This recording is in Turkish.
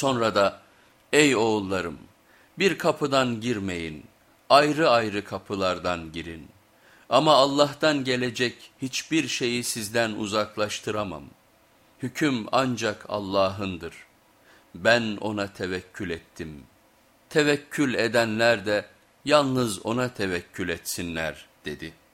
Sonra da ey oğullarım bir kapıdan girmeyin ayrı ayrı kapılardan girin. Ama Allah'tan gelecek hiçbir şeyi sizden uzaklaştıramam. Hüküm ancak Allah'ındır. Ben ona tevekkül ettim. Tevekkül edenler de yalnız ona tevekkül etsinler dedi.''